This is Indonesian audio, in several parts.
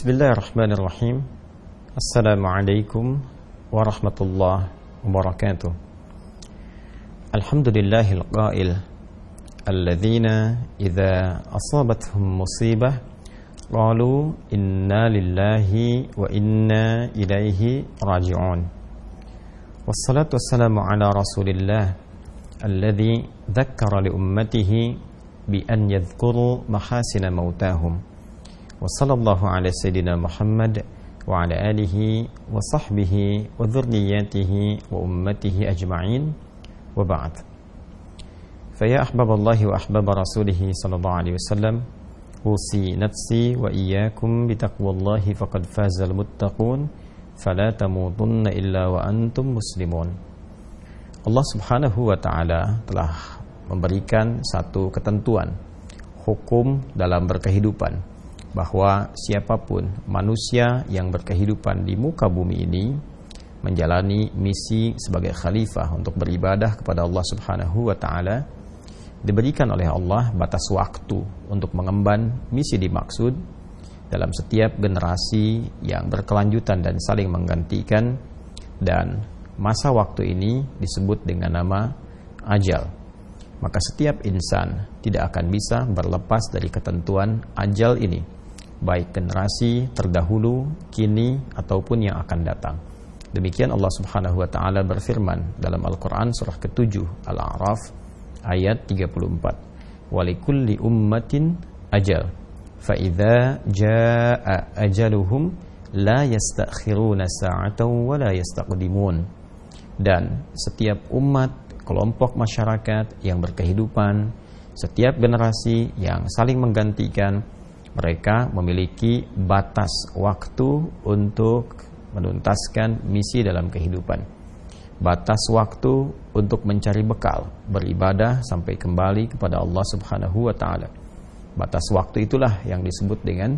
بسم الله الرحمن الرحيم السلام عليكم ورحمة الله وبركاته الحمد لله القائل الذين إذا أصابتهم مصيبة قالوا إنا لله وإنا إليه راجعون والصلاة والسلام على رسول الله الذي ذكر لأمته بأن يذكروا محاسن موتاهم وصلى الله على سيدنا محمد وعلى آله وصحبه وذرياته وأمته أجمعين. وبعد. فيا أحباب الله وأحباب رسوله صلى الله عليه وسلم أوصي نفسي وإياكم بتقوى الله فقد فاز المتقون فلا تموتن إلا وأنتم مسلمون. Allah Subhanahu wa taala telah memberikan satu ketentuan hukum dalam berkehidupan. Bahwa siapa pun manusia yang berkehidupan di muka bumi ini menjalani misi sebagai khalifah untuk beribadah kepada Allah Subhanahu wa taala diberikan oleh Allah batas waktu untuk mengemban misi dimaksud dalam setiap generasi yang berkelanjutan dan saling menggantikan dan masa waktu ini disebut dengan nama ajal. Maka setiap insan tidak akan bisa berlepas dari ketentuan ajal ini, baik generasi terdahulu, kini ataupun yang akan datang. Demikian Allah Subhanahu wa taala berfirman dalam Al-Qur'an surah ke-7 Al-A'raf ayat 34. Walikulli ummatin ajal. Fa idza jaa ajaluhum la yastakhiruna sa'atan wa la yastaqdimun dan setiap umat, kelompok masyarakat yang berkehidupan, setiap generasi yang saling menggantikan, mereka memiliki batas waktu untuk menuntaskan misi dalam kehidupan. Batas waktu untuk mencari bekal, beribadah sampai kembali kepada Allah Subhanahu wa taala. Batas waktu itulah yang disebut dengan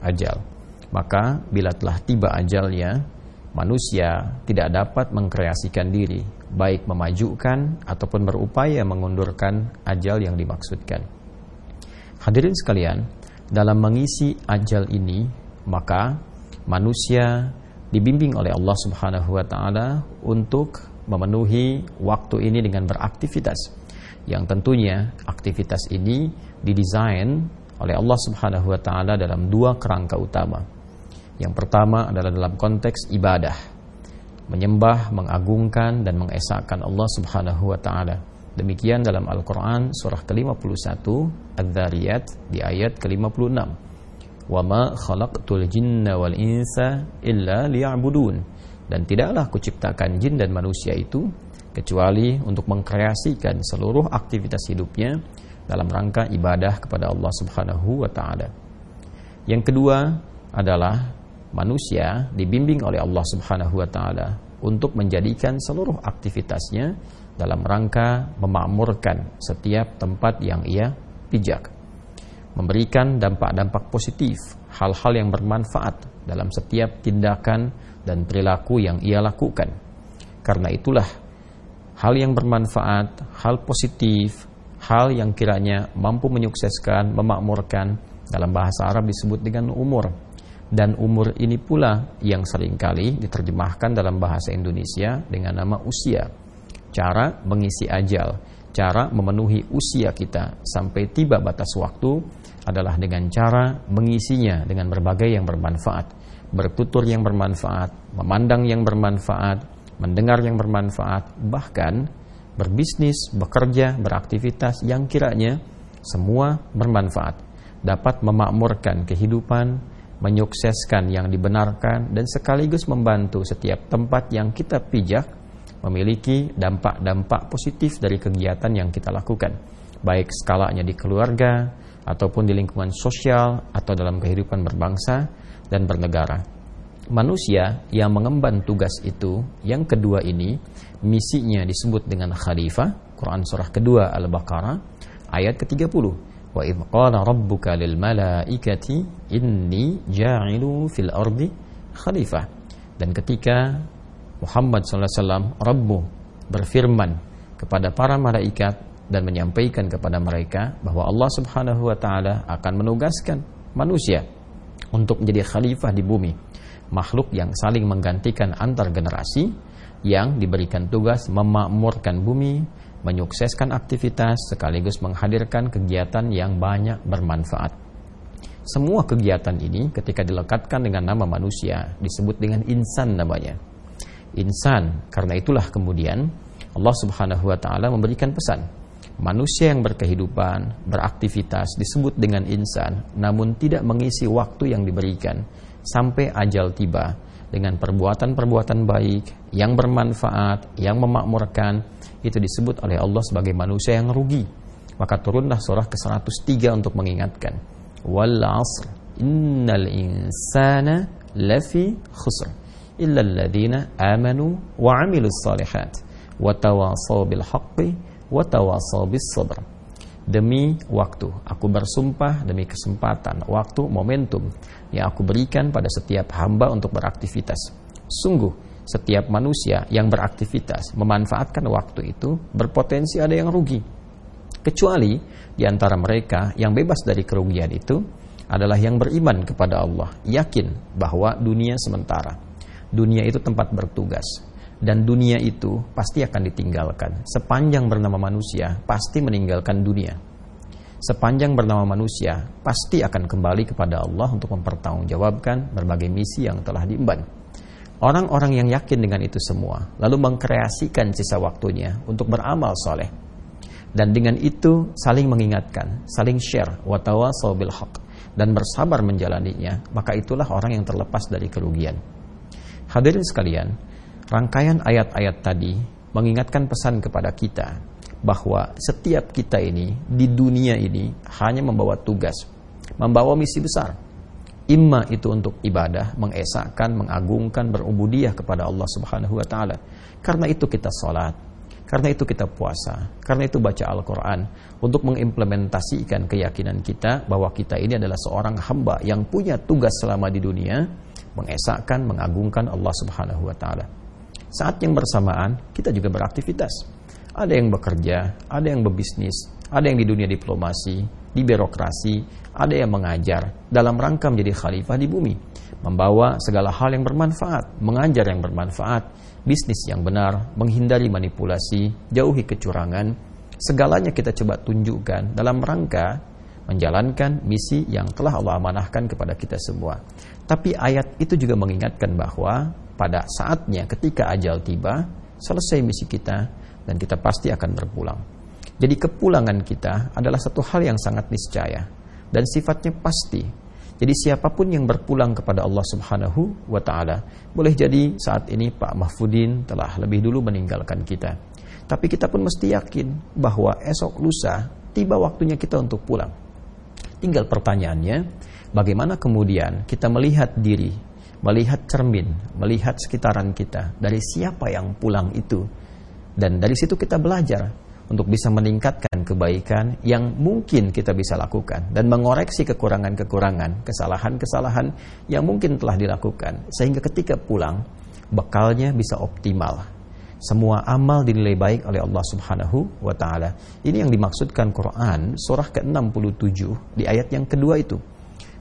ajal. Maka bila telah tiba ajalnya, manusia tidak dapat mengkreasikan diri, baik memajukan ataupun berupaya mengundurkan ajal yang dimaksudkan. Hadirin sekalian, dalam mengisi ajal ini, maka manusia dibimbing oleh Allah Subhanahu wa taala untuk memenuhi waktu ini dengan beraktivitas. Yang tentunya aktivitas ini didesain oleh Allah Subhanahu wa taala dalam dua kerangka utama. Yang pertama adalah dalam konteks ibadah, menyembah, mengagungkan dan mengesahkan Allah Subhanahu wa taala. Demikian dalam Al-Qur'an surah ke-51 Adz-Dzariyat di ayat ke-56. Wa ma khalaqtul jinna wal insa illa liya'budun. Dan tidaklah kuciptakan jin dan manusia itu kecuali untuk mengkreasikan seluruh aktivitas hidupnya dalam rangka ibadah kepada Allah Subhanahu wa taala. Yang kedua adalah manusia dibimbing oleh Allah Subhanahu wa taala untuk menjadikan seluruh aktivitasnya dalam rangka memakmurkan setiap tempat yang ia pijak. Memberikan dampak-dampak positif, hal-hal yang bermanfaat dalam setiap tindakan dan perilaku yang ia lakukan. Karena itulah hal yang bermanfaat, hal positif, hal yang kiranya mampu menyukseskan, memakmurkan dalam bahasa Arab disebut dengan umur dan umur ini pula yang sering kali diterjemahkan dalam bahasa Indonesia dengan nama usia. Cara mengisi ajal, cara memenuhi usia kita sampai tiba batas waktu adalah dengan cara mengisinya dengan berbagai yang bermanfaat, bertutur yang bermanfaat, memandang yang bermanfaat, mendengar yang bermanfaat, bahkan berbisnis, bekerja, beraktivitas yang kiranya semua bermanfaat, dapat memakmurkan kehidupan, menyukseskan yang dibenarkan dan sekaligus membantu setiap tempat yang kita pijak memiliki dampak-dampak positif dari kegiatan yang kita lakukan. Baik skalanya di keluarga ataupun di lingkungan sosial atau dalam kehidupan berbangsa dan bernegara. Manusia yang mengemban tugas itu yang kedua ini misinya disebut dengan khalifah Quran surah kedua Al-Baqarah ayat ke-30 Wa idh qala rabbuka lil malaikati inni ja'ilu fil ardi khalifah. Dan ketika Muhammad SAW Rabbu berfirman kepada para malaikat dan menyampaikan kepada mereka bahwa Allah Subhanahu wa taala akan menugaskan manusia untuk menjadi khalifah di bumi. Makhluk yang saling menggantikan antar generasi yang diberikan tugas memakmurkan bumi, menyukseskan aktivitas sekaligus menghadirkan kegiatan yang banyak bermanfaat. Semua kegiatan ini ketika dilekatkan dengan nama manusia disebut dengan insan namanya. Insan, karena itulah kemudian Allah Subhanahu wa taala memberikan pesan. Manusia yang berkehidupan, beraktivitas disebut dengan insan, namun tidak mengisi waktu yang diberikan sampai ajal tiba dengan perbuatan-perbuatan baik yang bermanfaat, yang memakmurkan, itu disebut oleh Allah sebagai manusia yang rugi. Maka turunlah surah ke-103 untuk mengingatkan. Wal 'asr innal insana lafi khusr amanu salihat. Demi waktu, aku bersumpah demi kesempatan, waktu, momentum yang aku berikan pada setiap hamba untuk beraktivitas. Sungguh, setiap manusia yang beraktivitas memanfaatkan waktu itu berpotensi ada yang rugi. Kecuali di antara mereka yang bebas dari kerugian itu adalah yang beriman kepada Allah, yakin bahwa dunia sementara. Dunia itu tempat bertugas dan dunia itu pasti akan ditinggalkan. Sepanjang bernama manusia, pasti meninggalkan dunia. Sepanjang bernama manusia, pasti akan kembali kepada Allah untuk mempertanggungjawabkan berbagai misi yang telah diemban. Orang-orang yang yakin dengan itu semua, lalu mengkreasikan sisa waktunya untuk beramal soleh. Dan dengan itu saling mengingatkan, saling share, watawasau bil haq, dan bersabar menjalaninya, maka itulah orang yang terlepas dari kerugian. Hadirin sekalian, Rangkaian ayat-ayat tadi mengingatkan pesan kepada kita bahwa setiap kita ini di dunia ini hanya membawa tugas, membawa misi besar. Imma itu untuk ibadah, mengesahkan, mengagungkan, berubudiyah kepada Allah Subhanahu wa taala. Karena itu kita salat, karena itu kita puasa, karena itu baca Al-Qur'an untuk mengimplementasikan keyakinan kita bahwa kita ini adalah seorang hamba yang punya tugas selama di dunia mengesahkan, mengagungkan Allah Subhanahu wa taala. Saat yang bersamaan, kita juga beraktivitas. Ada yang bekerja, ada yang berbisnis, ada yang di dunia diplomasi, di birokrasi, ada yang mengajar dalam rangka menjadi khalifah di bumi, membawa segala hal yang bermanfaat, mengajar yang bermanfaat, bisnis yang benar, menghindari manipulasi, jauhi kecurangan, segalanya kita coba tunjukkan dalam rangka menjalankan misi yang telah Allah amanahkan kepada kita semua. Tapi ayat itu juga mengingatkan bahwa pada saatnya ketika ajal tiba, selesai misi kita dan kita pasti akan berpulang. Jadi kepulangan kita adalah satu hal yang sangat niscaya dan sifatnya pasti. Jadi siapa pun yang berpulang kepada Allah Subhanahu wa taala, boleh jadi saat ini Pak Mahfudin telah lebih dulu meninggalkan kita. Tapi kita pun mesti yakin bahwa esok lusa tiba waktunya kita untuk pulang. Tinggal pertanyaannya, bagaimana kemudian kita melihat diri melihat cermin, melihat sekitaran kita dari siapa yang pulang itu. Dan dari situ kita belajar untuk bisa meningkatkan kebaikan yang mungkin kita bisa lakukan dan mengoreksi kekurangan-kekurangan, kesalahan-kesalahan yang mungkin telah dilakukan sehingga ketika pulang bekalnya bisa optimal. Semua amal dinilai baik oleh Allah Subhanahu wa taala. Ini yang dimaksudkan Quran surah ke-67 di ayat yang kedua itu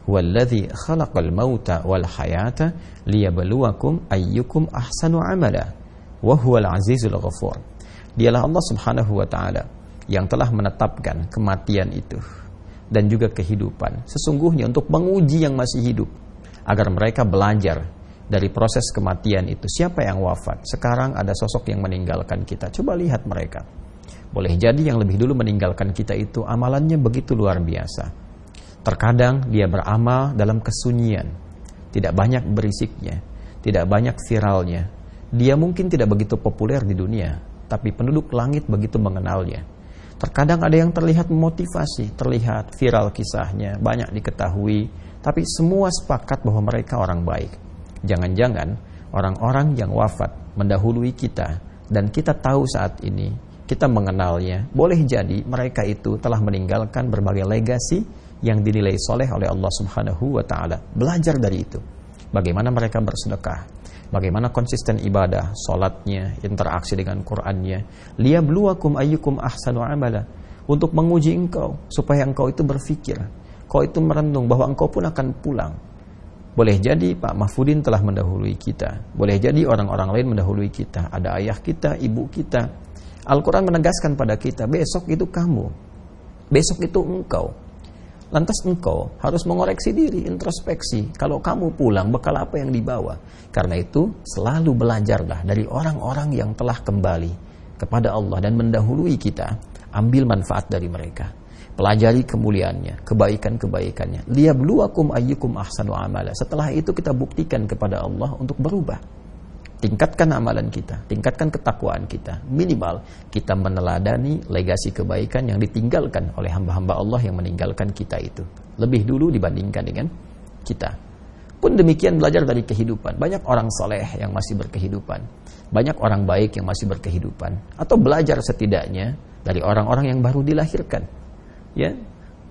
huwallazi khalaqal mauta wal hayata liyabluwakum ayyukum ahsanu amala wa huwal azizul ghafur. Dialah Allah Subhanahu wa taala yang telah menetapkan kematian itu dan juga kehidupan sesungguhnya untuk menguji yang masih hidup agar mereka belajar dari proses kematian itu. Siapa yang wafat? Sekarang ada sosok yang meninggalkan kita. Coba lihat mereka. Boleh jadi yang lebih dulu meninggalkan kita itu amalannya begitu luar biasa Terkadang dia beramal dalam kesunyian, tidak banyak berisiknya, tidak banyak viralnya. Dia mungkin tidak begitu populer di dunia, tapi penduduk langit begitu mengenalnya. Terkadang ada yang terlihat memotivasi, terlihat viral kisahnya, banyak diketahui, tapi semua sepakat bahwa mereka orang baik. Jangan-jangan orang-orang yang wafat mendahului kita dan kita tahu saat ini, kita mengenalnya, boleh jadi mereka itu telah meninggalkan berbagai legasi yang dinilai soleh oleh Allah Subhanahu wa taala. Belajar dari itu. Bagaimana mereka bersedekah, bagaimana konsisten ibadah, solatnya, interaksi dengan Qur'annya. Liyabluwakum ayyukum ahsanu amala. Untuk menguji engkau supaya engkau itu berpikir, kau itu merenung bahwa engkau pun akan pulang. Boleh jadi Pak Mahfudin telah mendahului kita. Boleh jadi orang-orang lain mendahului kita. Ada ayah kita, ibu kita. Al-Quran menegaskan pada kita, besok itu kamu. Besok itu engkau. Lantas engkau harus mengoreksi diri, introspeksi. Kalau kamu pulang, bekal apa yang dibawa? Karena itu, selalu belajarlah dari orang-orang yang telah kembali kepada Allah dan mendahului kita. Ambil manfaat dari mereka pelajari kemuliaannya, kebaikan-kebaikannya. Ayyukum ahsanu amala. Setelah itu kita buktikan kepada Allah untuk berubah. Tingkatkan amalan kita, tingkatkan ketakwaan kita. Minimal kita meneladani legasi kebaikan yang ditinggalkan oleh hamba-hamba Allah yang meninggalkan kita itu. Lebih dulu dibandingkan dengan kita. Pun demikian belajar dari kehidupan. Banyak orang soleh yang masih berkehidupan. Banyak orang baik yang masih berkehidupan. Atau belajar setidaknya dari orang-orang yang baru dilahirkan ya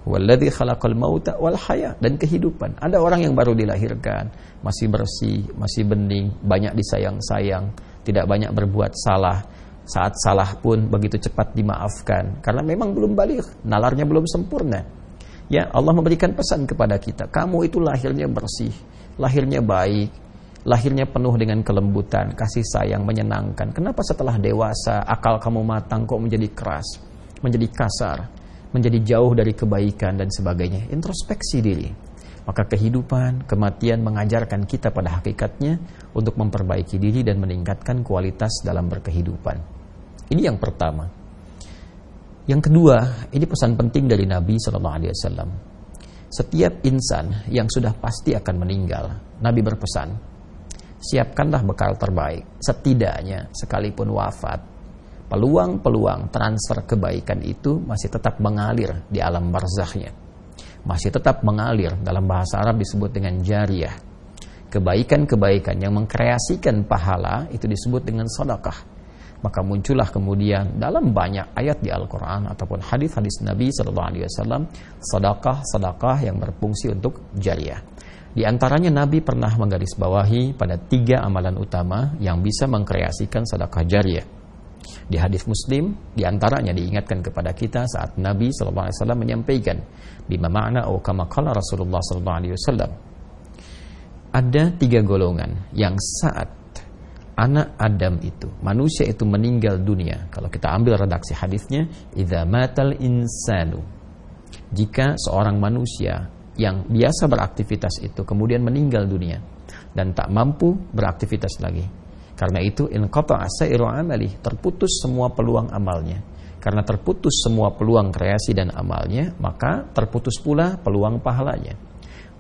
Walladzi khalaqal mauta wal haya dan kehidupan. Ada orang yang baru dilahirkan, masih bersih, masih bening, banyak disayang-sayang, tidak banyak berbuat salah. Saat salah pun begitu cepat dimaafkan karena memang belum balik, nalarnya belum sempurna. Ya, Allah memberikan pesan kepada kita, kamu itu lahirnya bersih, lahirnya baik, lahirnya penuh dengan kelembutan, kasih sayang, menyenangkan. Kenapa setelah dewasa akal kamu matang kok menjadi keras, menjadi kasar? Menjadi jauh dari kebaikan dan sebagainya. Introspeksi diri. Maka kehidupan, kematian mengajarkan kita pada hakikatnya untuk memperbaiki diri dan meningkatkan kualitas dalam berkehidupan. Ini yang pertama. Yang kedua, ini pesan penting dari Nabi Shallallahu Alaihi Wasallam. Setiap insan yang sudah pasti akan meninggal, Nabi berpesan, siapkanlah bekal terbaik. Setidaknya sekalipun wafat, peluang-peluang transfer kebaikan itu masih tetap mengalir di alam barzahnya. Masih tetap mengalir dalam bahasa Arab disebut dengan jariah. Kebaikan-kebaikan yang mengkreasikan pahala itu disebut dengan sedekah. Maka muncullah kemudian dalam banyak ayat di Al-Quran ataupun hadis-hadis Nabi Sallallahu Alaihi Wasallam sedekah-sedekah yang berfungsi untuk jariah. Di antaranya Nabi pernah menggarisbawahi pada tiga amalan utama yang bisa mengkreasikan sedekah jariah. Di hadis Muslim, di antaranya diingatkan kepada kita saat Nabi SAW menyampaikan bima makna atau kama kala Rasulullah SAW. Ada tiga golongan yang saat anak Adam itu, manusia itu meninggal dunia. Kalau kita ambil redaksi hadisnya, idza matal insanu. Jika seorang manusia yang biasa beraktivitas itu kemudian meninggal dunia dan tak mampu beraktivitas lagi, karena itu in amali, terputus semua peluang amalnya. Karena terputus semua peluang kreasi dan amalnya, maka terputus pula peluang pahalanya.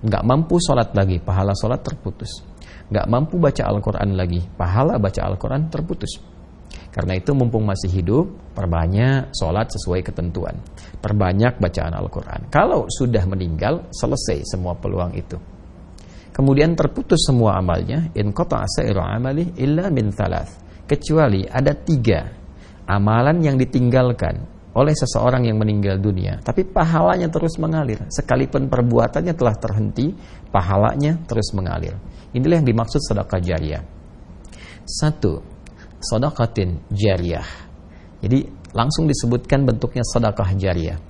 Enggak mampu sholat lagi, pahala sholat terputus. Enggak mampu baca Al-Quran lagi, pahala baca Al-Quran terputus. Karena itu mumpung masih hidup, perbanyak sholat sesuai ketentuan. Perbanyak bacaan Al-Quran. Kalau sudah meninggal, selesai semua peluang itu kemudian terputus semua amalnya in qata amali illa min thalath. Kecuali ada tiga amalan yang ditinggalkan oleh seseorang yang meninggal dunia. Tapi pahalanya terus mengalir. Sekalipun perbuatannya telah terhenti pahalanya terus mengalir. Inilah yang dimaksud sedekah jariah. Satu sedekatin jariah. Jadi langsung disebutkan bentuknya sedekah jariah.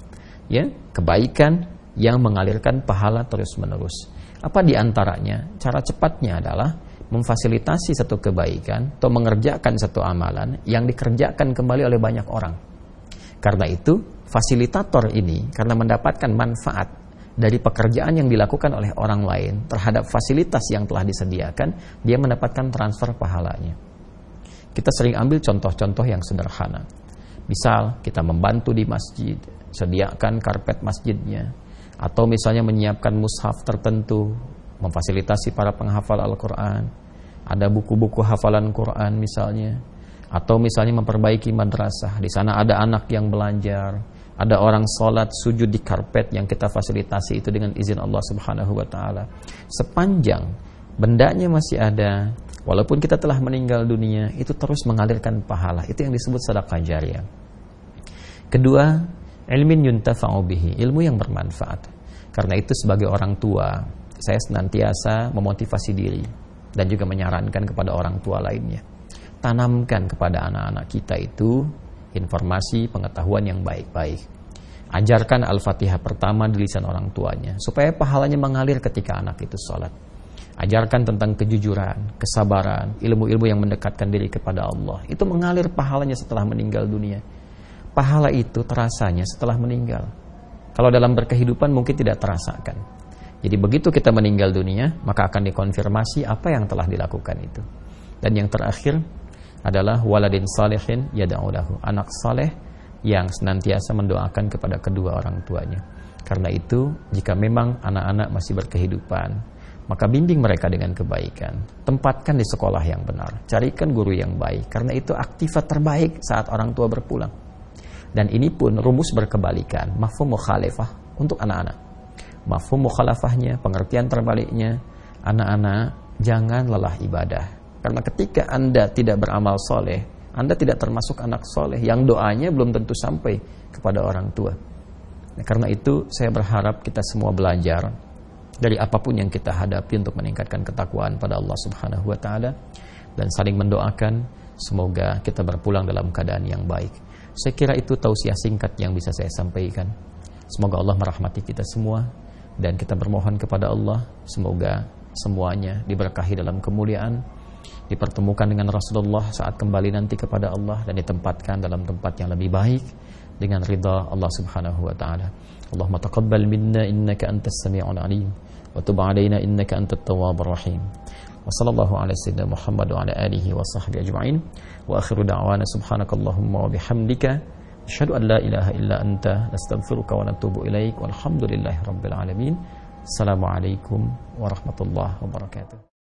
Ya kebaikan yang mengalirkan pahala terus menerus apa di antaranya? Cara cepatnya adalah memfasilitasi satu kebaikan atau mengerjakan satu amalan yang dikerjakan kembali oleh banyak orang. Karena itu, fasilitator ini karena mendapatkan manfaat dari pekerjaan yang dilakukan oleh orang lain terhadap fasilitas yang telah disediakan, dia mendapatkan transfer pahalanya. Kita sering ambil contoh-contoh yang sederhana. Misal, kita membantu di masjid, sediakan karpet masjidnya, atau misalnya menyiapkan mushaf tertentu, memfasilitasi para penghafal Al-Quran, ada buku-buku hafalan Quran misalnya, atau misalnya memperbaiki madrasah, di sana ada anak yang belajar, ada orang sholat sujud di karpet yang kita fasilitasi itu dengan izin Allah Subhanahu Wa Taala. Sepanjang bendanya masih ada, walaupun kita telah meninggal dunia, itu terus mengalirkan pahala. Itu yang disebut sedekah jariah. Kedua, ilmin yuntafa'u bihi, ilmu yang bermanfaat. Karena itu sebagai orang tua, saya senantiasa memotivasi diri dan juga menyarankan kepada orang tua lainnya. Tanamkan kepada anak-anak kita itu informasi pengetahuan yang baik-baik. Ajarkan Al-Fatihah pertama di lisan orang tuanya supaya pahalanya mengalir ketika anak itu sholat. Ajarkan tentang kejujuran, kesabaran, ilmu-ilmu yang mendekatkan diri kepada Allah. Itu mengalir pahalanya setelah meninggal dunia. Pahala itu terasanya setelah meninggal. Kalau dalam berkehidupan mungkin tidak terasakan. Jadi begitu kita meninggal dunia, maka akan dikonfirmasi apa yang telah dilakukan itu. Dan yang terakhir adalah waladin salihin yada'ulahu. Anak saleh yang senantiasa mendoakan kepada kedua orang tuanya. Karena itu, jika memang anak-anak masih berkehidupan, maka bimbing mereka dengan kebaikan. Tempatkan di sekolah yang benar. Carikan guru yang baik. Karena itu aktifat terbaik saat orang tua berpulang. Dan ini pun rumus berkebalikan. Mafhum mukhalifah untuk anak-anak. Mafhum mukhalafahnya, pengertian terbaliknya. Anak-anak, jangan lelah ibadah. Karena ketika Anda tidak beramal soleh, Anda tidak termasuk anak soleh. Yang doanya belum tentu sampai kepada orang tua. Nah, karena itu saya berharap kita semua belajar dari apa pun yang kita hadapi untuk meningkatkan ketakwaan pada Allah Subhanahu wa taala dan saling mendoakan semoga kita berpulang dalam keadaan yang baik. Saya kira itu tausiah singkat yang bisa saya sampaikan. Semoga Allah merahmati kita semua dan kita bermohon kepada Allah semoga semuanya diberkahi dalam kemuliaan dipertemukan dengan Rasulullah saat kembali nanti kepada Allah dan ditempatkan dalam tempat yang lebih baik dengan ridha Allah Subhanahu wa taala. Allahumma taqabbal minna innaka antas samiul alim wa tub alaina innaka antat tawwabur rahim. وصلى الله على سيدنا محمد وعلى آله وصحبه أجمعين. وآخر دعوانا سبحانك اللهم وبحمدك أشهد أن لا إله إلا أنت نستغفرك ونتوب إليك والحمد لله رب العالمين. السلام عليكم ورحمة الله وبركاته.